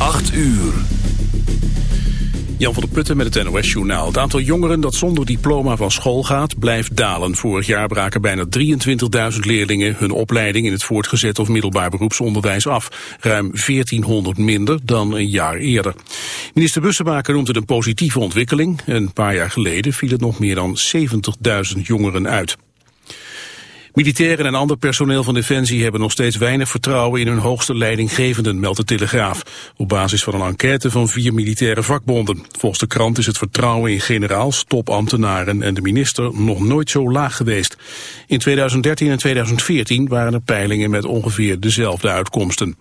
8 uur. Jan van der Putten met het NOS-journaal. Het aantal jongeren dat zonder diploma van school gaat, blijft dalen. Vorig jaar braken bijna 23.000 leerlingen hun opleiding in het voortgezet of middelbaar beroepsonderwijs af. Ruim 1400 minder dan een jaar eerder. Minister Bussemaker noemt het een positieve ontwikkeling. Een paar jaar geleden viel het nog meer dan 70.000 jongeren uit. Militairen en ander personeel van Defensie hebben nog steeds weinig vertrouwen in hun hoogste leidinggevenden, meldt de Telegraaf. Op basis van een enquête van vier militaire vakbonden. Volgens de krant is het vertrouwen in generaals, topambtenaren en de minister nog nooit zo laag geweest. In 2013 en 2014 waren er peilingen met ongeveer dezelfde uitkomsten.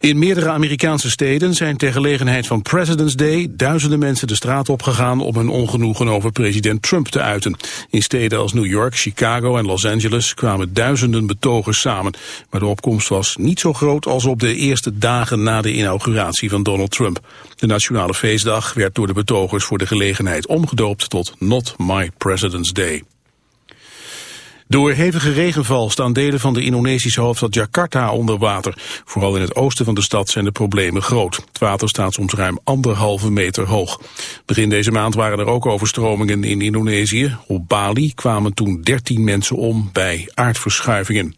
In meerdere Amerikaanse steden zijn ter gelegenheid van President's Day duizenden mensen de straat opgegaan om hun ongenoegen over president Trump te uiten. In steden als New York, Chicago en Los Angeles kwamen duizenden betogers samen. Maar de opkomst was niet zo groot als op de eerste dagen na de inauguratie van Donald Trump. De nationale feestdag werd door de betogers voor de gelegenheid omgedoopt tot Not My President's Day. Door hevige regenval staan delen van de Indonesische hoofdstad Jakarta onder water. Vooral in het oosten van de stad zijn de problemen groot. Het water staat soms ruim anderhalve meter hoog. Begin deze maand waren er ook overstromingen in Indonesië. Op Bali kwamen toen 13 mensen om bij aardverschuivingen.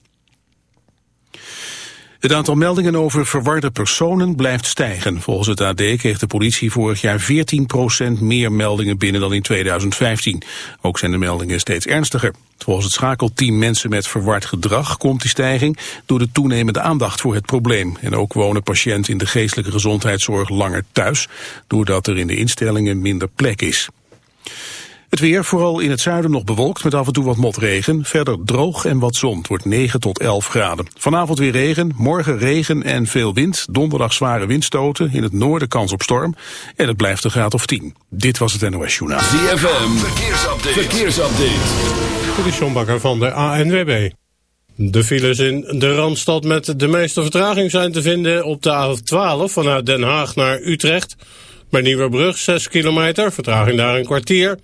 Het aantal meldingen over verwarde personen blijft stijgen. Volgens het AD kreeg de politie vorig jaar 14% meer meldingen binnen dan in 2015. Ook zijn de meldingen steeds ernstiger. Volgens het schakelteam Mensen met Verward Gedrag komt die stijging door de toenemende aandacht voor het probleem. En ook wonen patiënten in de geestelijke gezondheidszorg langer thuis, doordat er in de instellingen minder plek is. Het weer, vooral in het zuiden nog bewolkt met af en toe wat motregen. Verder droog en wat zon. Het wordt 9 tot 11 graden. Vanavond weer regen, morgen regen en veel wind. Donderdag zware windstoten, in het noorden kans op storm. En het blijft een graad of 10. Dit was het NOS Journaal. ZFM, verkeersupdate. verkeersupdate. De Sjombakker van de ANWB. De files in de Randstad met de meeste vertraging zijn te vinden op de A12 vanuit Den Haag naar Utrecht. Bij Nieuwerbrug 6 kilometer, vertraging daar een kwartier...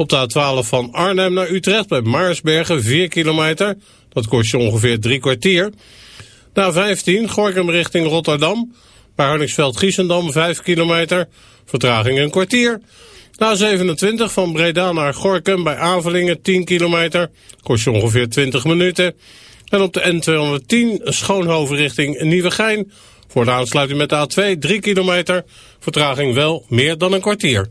Op de A12 van Arnhem naar Utrecht bij Maarsbergen 4 kilometer. Dat kost je ongeveer drie kwartier. Na 15 Gorkum richting Rotterdam. Bij Harningsveld-Giessendam 5 kilometer. Vertraging een kwartier. Na 27 van Breda naar Gorkum bij Avelingen 10 kilometer. Kost je ongeveer 20 minuten. En op de N210 Schoonhoven richting Nieuwegein. Voor de aansluiting met de A2 3 kilometer. Vertraging wel meer dan een kwartier.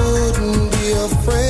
Wouldn't be afraid.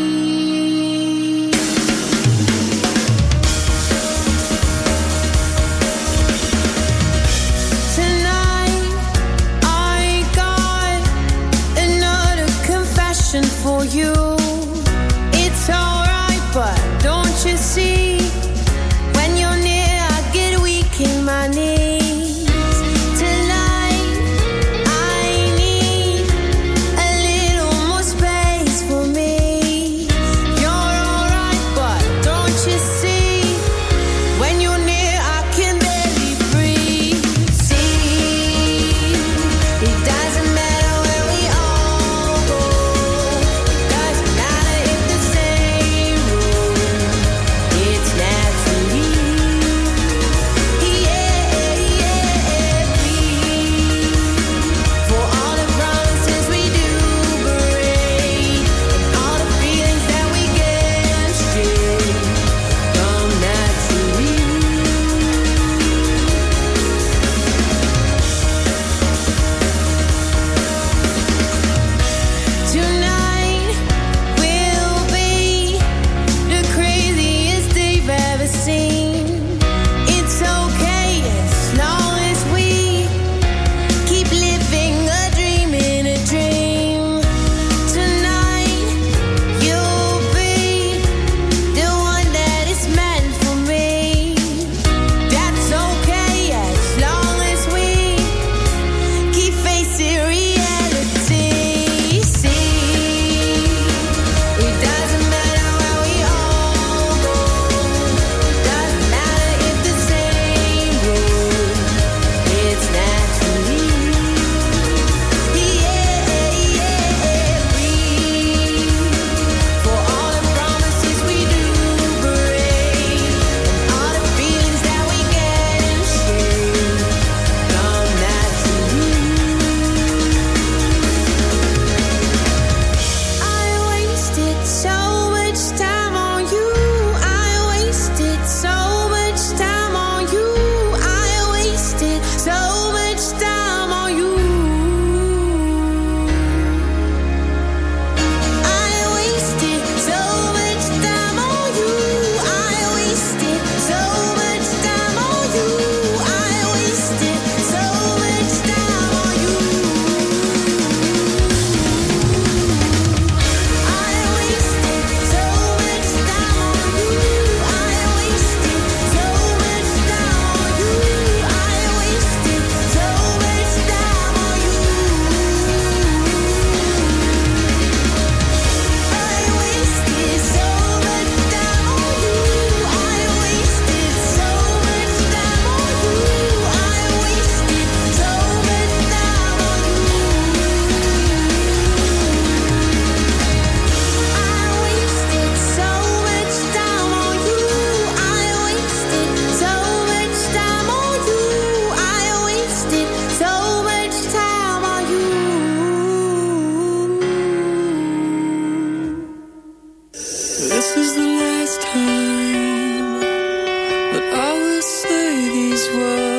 world.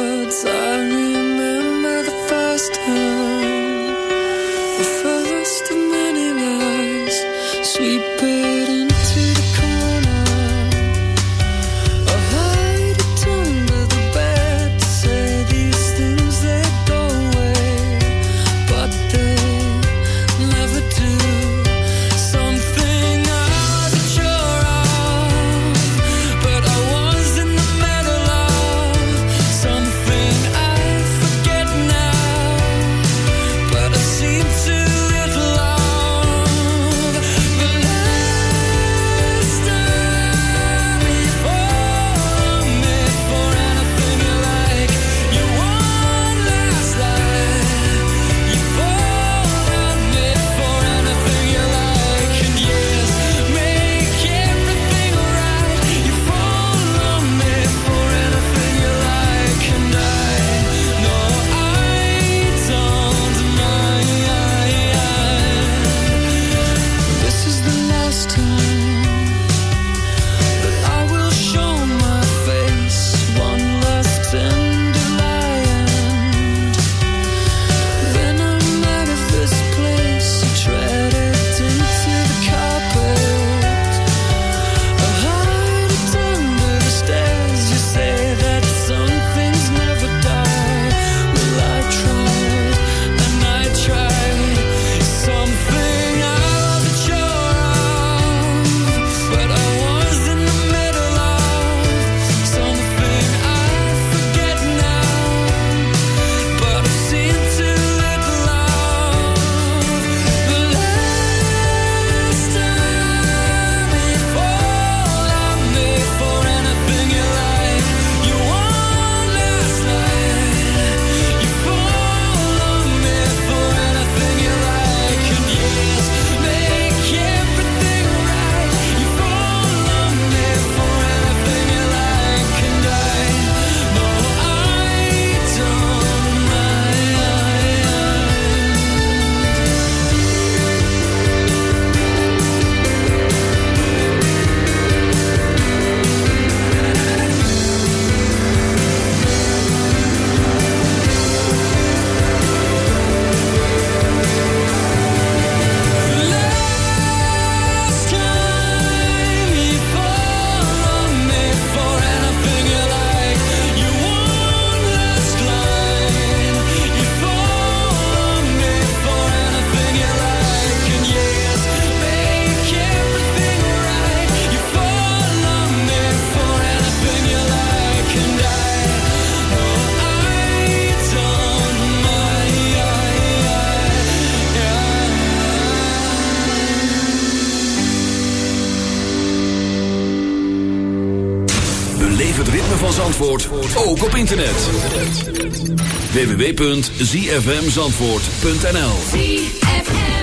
zfmzandvoort.nl ZFM.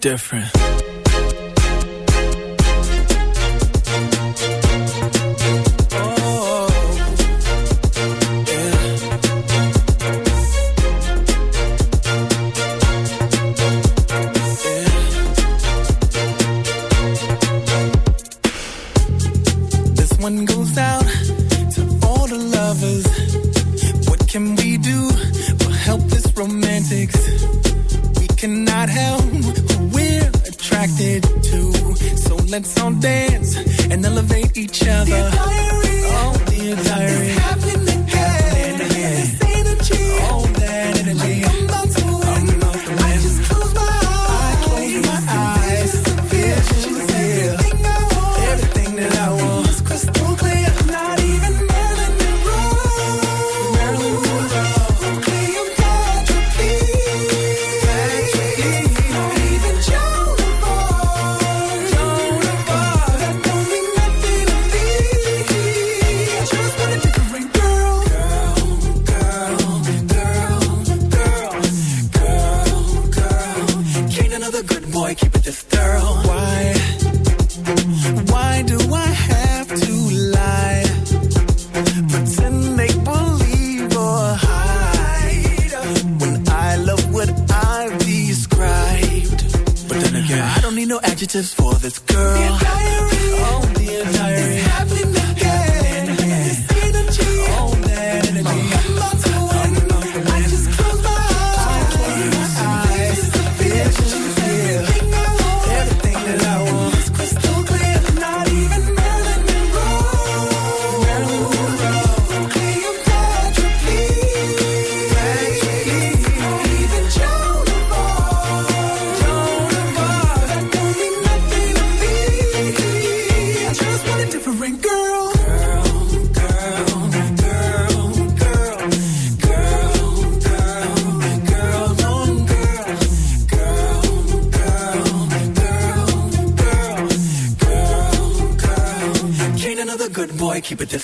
Different. keep it this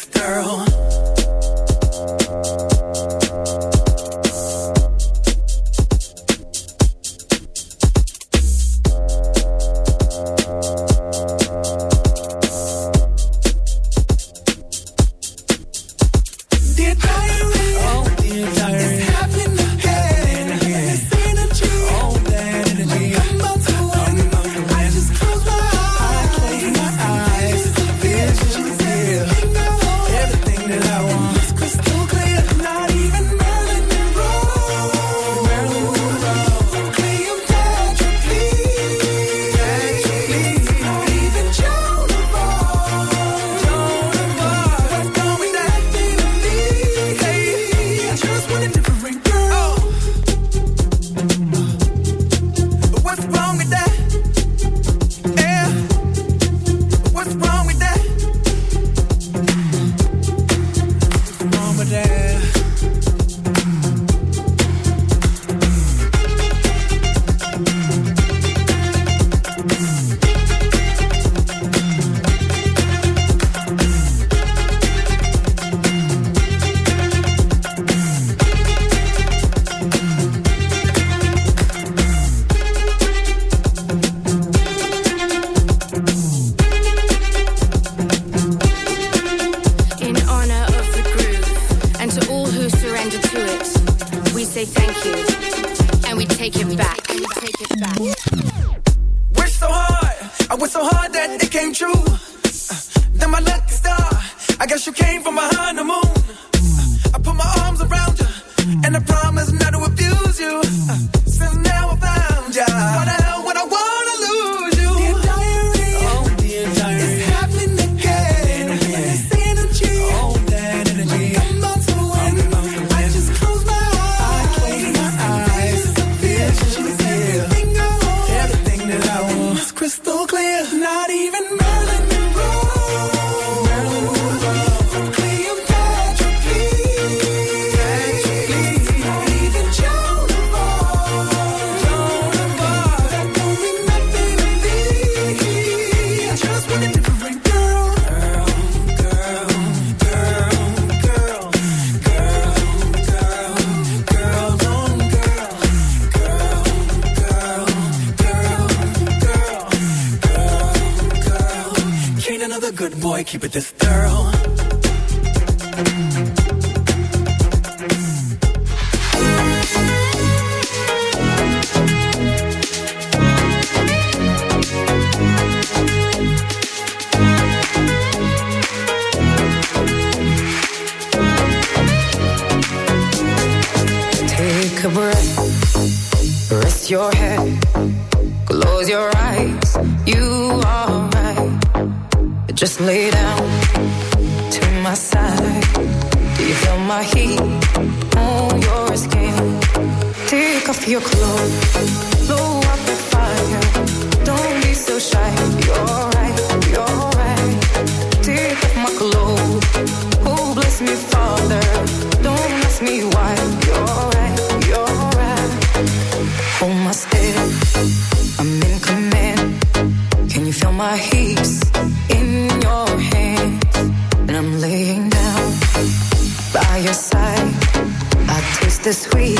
my heat. on your skin. Take off your clothes. Blow up the fire. Don't be so shy. You're right. You're right. Take off my clothes. Oh, bless me, Father. sweet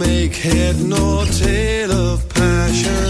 make head nor tail of passion.